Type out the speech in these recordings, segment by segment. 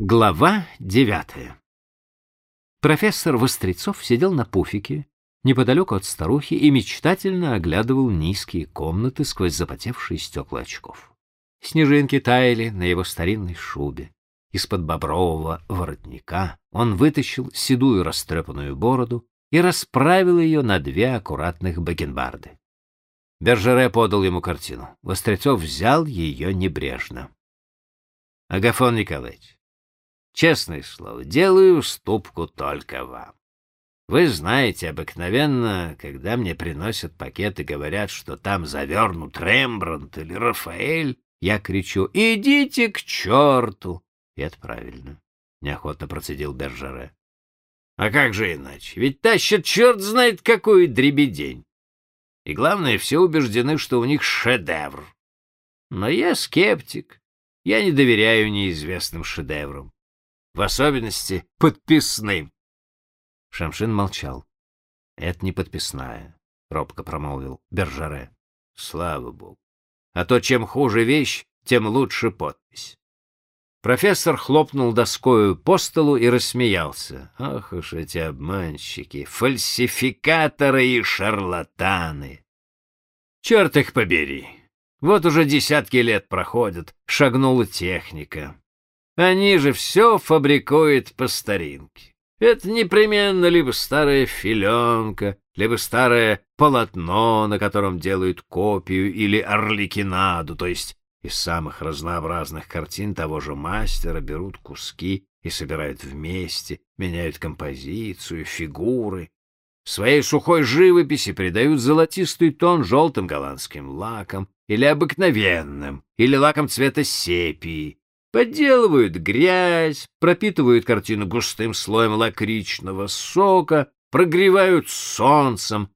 Глава девятая Профессор Вострецов сидел на пуфике, неподалеку от старухи, и мечтательно оглядывал низкие комнаты сквозь запотевшие стекла очков. Снежинки таяли на его старинной шубе. Из-под бобрового воротника он вытащил седую растрепанную бороду и расправил ее на две аккуратных бакенбарды. Бержере подал ему картину. Вострецов взял ее небрежно. — Агафон Николаевич, Честное слово, делаю уступку только вам. Вы знаете, обыкновенно, когда мне приносят пакет и говорят, что там завернут Рембрандт или Рафаэль, я кричу «Идите к черту!» И это правильно, — неохотно процедил Бержаре. А как же иначе? Ведь тащат черт знает какой дребедень. И главное, все убеждены, что у них шедевр. Но я скептик. Я не доверяю неизвестным шедеврам в особенности подписным. Шамшин молчал. — Это не подписная, — робко промолвил Бержаре. — Слава богу. А то чем хуже вещь, тем лучше подпись. Профессор хлопнул доскою по столу и рассмеялся. Ах уж эти обманщики, фальсификаторы и шарлатаны! Черт их побери! Вот уже десятки лет проходят, шагнула техника. Они же все фабрикуют по старинке. Это непременно либо старая филенка, либо старое полотно, на котором делают копию или орликинаду, то есть из самых разнообразных картин того же мастера берут куски и собирают вместе, меняют композицию, фигуры. Своей сухой живописи придают золотистый тон желтым голландским лаком или обыкновенным, или лаком цвета сепии, Подделывают грязь, пропитывают картину густым слоем лакричного сока, прогревают солнцем,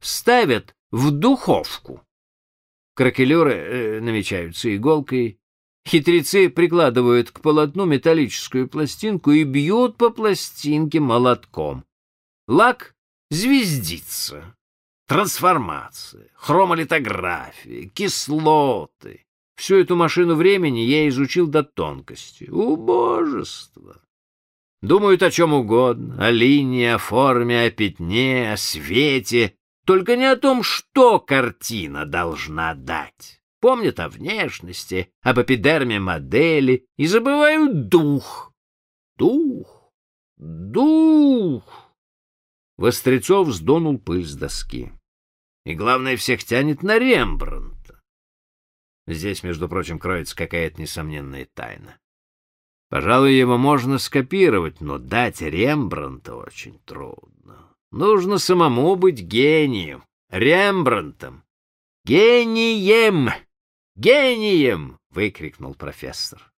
ставят в духовку. Кракелеры э, намечаются иголкой, хитрецы прикладывают к полотну металлическую пластинку и бьют по пластинке молотком. Лак звездится, трансформация, хромолитография, кислоты, Всю эту машину времени я изучил до тонкости. Убожество! Думают о чем угодно, о линии, о форме, о пятне, о свете, только не о том, что картина должна дать. Помнят о внешности, об эпидерме модели и забывают дух. Дух! Дух! Вострецов сдунул пыль с доски. И главное, всех тянет на Рембрандт. Здесь, между прочим, кроется какая-то несомненная тайна. Пожалуй, его можно скопировать, но дать Рембрандта очень трудно. Нужно самому быть гением, Рембрандтом. Гением! Гением! выкрикнул профессор.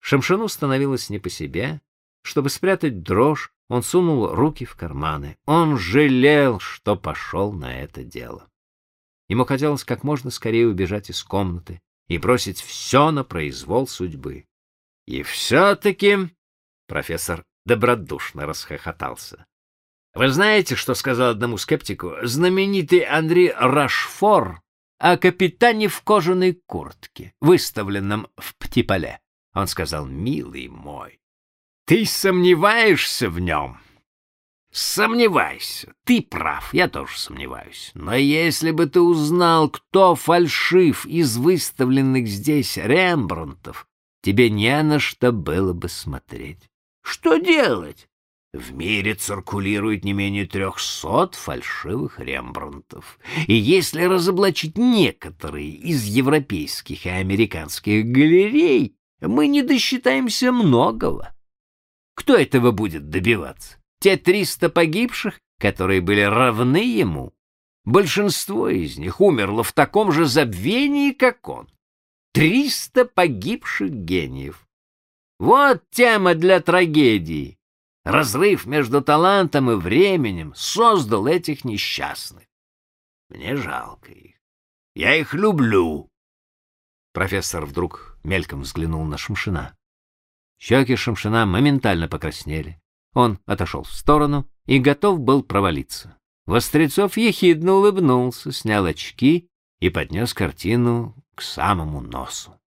Шамшину становилось не по себе. Чтобы спрятать дрожь, он сунул руки в карманы. Он жалел, что пошел на это дело. Ему хотелось как можно скорее убежать из комнаты и бросить все на произвол судьбы. И все-таки профессор добродушно расхохотался. Вы знаете, что сказал одному скептику знаменитый Андрей Рашфор о капитане в кожаной куртке, выставленном в Птиполе? Он сказал, милый мой, ты сомневаешься в нем? Сомневайся. Ты прав, я тоже сомневаюсь. Но если бы ты узнал, кто фальшив из выставленных здесь Рембрандтов, тебе не на что было бы смотреть. Что делать? В мире циркулирует не менее трехсот фальшивых Рембрандтов. И если разоблачить некоторые из европейских и американских галерей, мы не досчитаемся многого. Кто этого будет добиваться? Те триста погибших, которые были равны ему, большинство из них умерло в таком же забвении, как он. Триста погибших гениев. Вот тема для трагедии. Разрыв между талантом и временем создал этих несчастных. Мне жалко их. Я их люблю. Профессор вдруг мельком взглянул на Шамшина. Щеки Шамшина моментально покраснели. Он отошел в сторону и готов был провалиться. Вострецов ехидно улыбнулся, снял очки и поднес картину к самому носу.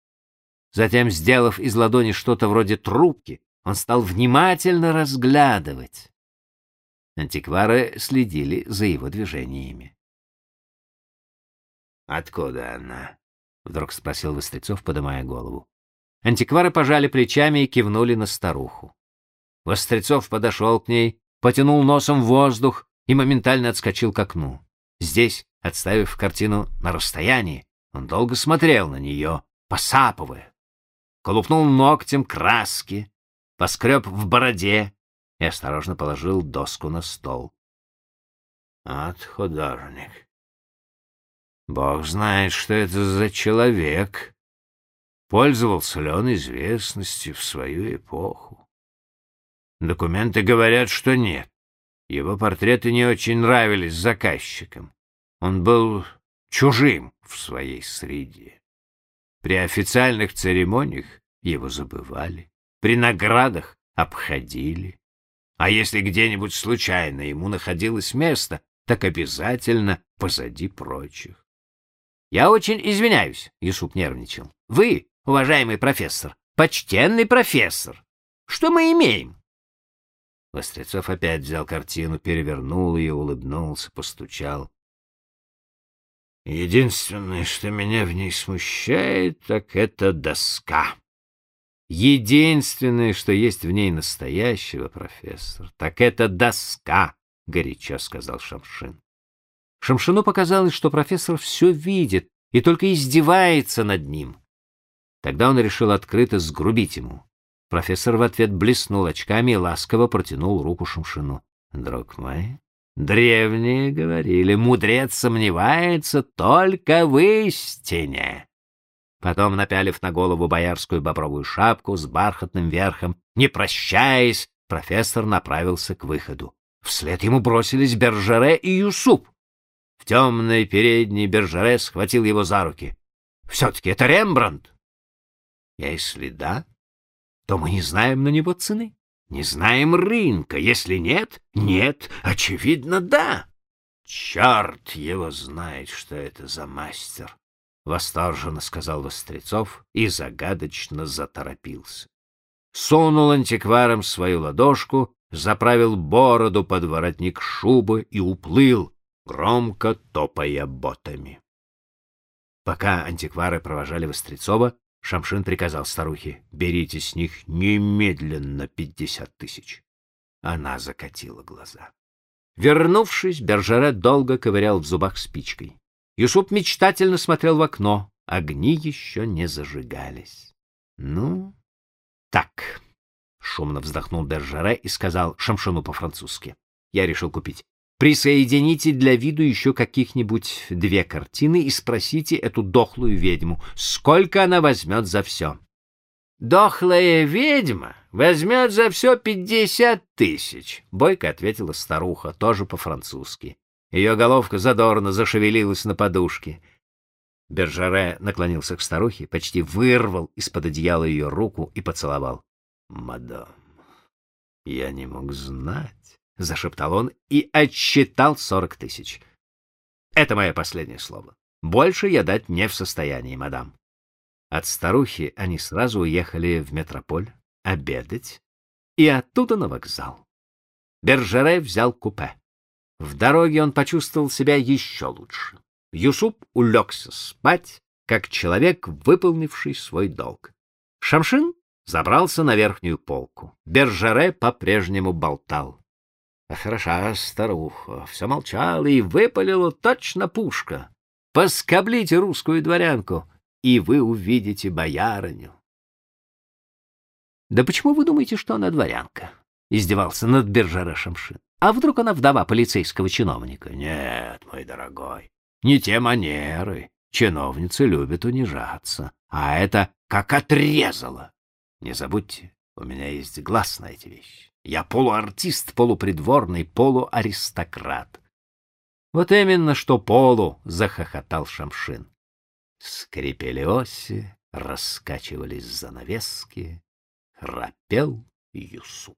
Затем, сделав из ладони что-то вроде трубки, он стал внимательно разглядывать. Антиквары следили за его движениями. «Откуда она?» — вдруг спросил Вострецов, поднимая голову. Антиквары пожали плечами и кивнули на старуху. Вострецов подошел к ней, потянул носом воздух и моментально отскочил к окну. Здесь, отставив картину на расстоянии, он долго смотрел на нее, посапывая. Колупнул ногтем краски, поскреб в бороде и осторожно положил доску на стол. От художник. Бог знает, что это за человек. Пользовался ли он известностью в свою эпоху? Документы говорят, что нет. Его портреты не очень нравились заказчикам. Он был чужим в своей среде. При официальных церемониях его забывали, при наградах обходили. А если где-нибудь случайно ему находилось место, так обязательно позади прочих. Я очень извиняюсь, Юсуп нервничал. Вы, уважаемый профессор, почтенный профессор. Что мы имеем? Вострецов опять взял картину, перевернул ее, улыбнулся, постучал. Единственное, что меня в ней смущает, так это доска. Единственное, что есть в ней настоящего, профессор, так это доска, горячо сказал Шамшин. Шамшину показалось, что профессор все видит и только издевается над ним. Тогда он решил открыто сгрубить ему. Профессор в ответ блеснул очками и ласково протянул руку Шамшину. «Друг мой, древние говорили, мудрец сомневается только в истине». Потом, напялив на голову боярскую бобровую шапку с бархатным верхом, не прощаясь, профессор направился к выходу. Вслед ему бросились Бержере и Юсуп. В темной передней Бержере схватил его за руки. «Все-таки это Рембрандт!» Если да, то мы не знаем на него цены, не знаем рынка. Если нет, нет, очевидно, да. Черт его знает, что это за мастер, — восторженно сказал Вострецов и загадочно заторопился. Сунул антикваром свою ладошку, заправил бороду под воротник шубы и уплыл, громко топая ботами. Пока антиквары провожали Вострецова, Шамшин приказал старухе, берите с них немедленно пятьдесят тысяч. Она закатила глаза. Вернувшись, Бержаре долго ковырял в зубах спичкой. Юсуп мечтательно смотрел в окно. Огни еще не зажигались. Ну, так, шумно вздохнул Бержаре и сказал Шамшину по-французски. Я решил купить Присоедините для виду еще каких-нибудь две картины и спросите эту дохлую ведьму, сколько она возьмет за все. «Дохлая ведьма возьмет за все пятьдесят тысяч», — бойко ответила старуха, тоже по-французски. Ее головка задорно зашевелилась на подушке. Бержаре наклонился к старухе, почти вырвал из-под одеяла ее руку и поцеловал. «Мадам, я не мог знать» зашептал он и отсчитал сорок тысяч. Это мое последнее слово. Больше я дать не в состоянии, мадам. От старухи они сразу уехали в метрополь обедать и оттуда на вокзал. Бержере взял купе. В дороге он почувствовал себя еще лучше. Юсуп улегся спать, как человек, выполнивший свой долг. Шамшин забрался на верхнюю полку. Бержере по-прежнему болтал. Хороша старуха, все молчала и выпалила точно пушка. Поскоблите русскую дворянку, и вы увидите боярыню. Да почему вы думаете, что она дворянка? Издевался над Бержара Шамшин. А вдруг она вдова полицейского чиновника? Нет, мой дорогой, не те манеры. Чиновницы любят унижаться, а это как отрезало. Не забудьте, у меня есть глаз на эти вещи. Я полуартист, полупридворный, полуаристократ. Вот именно что полу, захохотал Шамшин. Скрипели оси, раскачивались занавески, храпел Юсуп.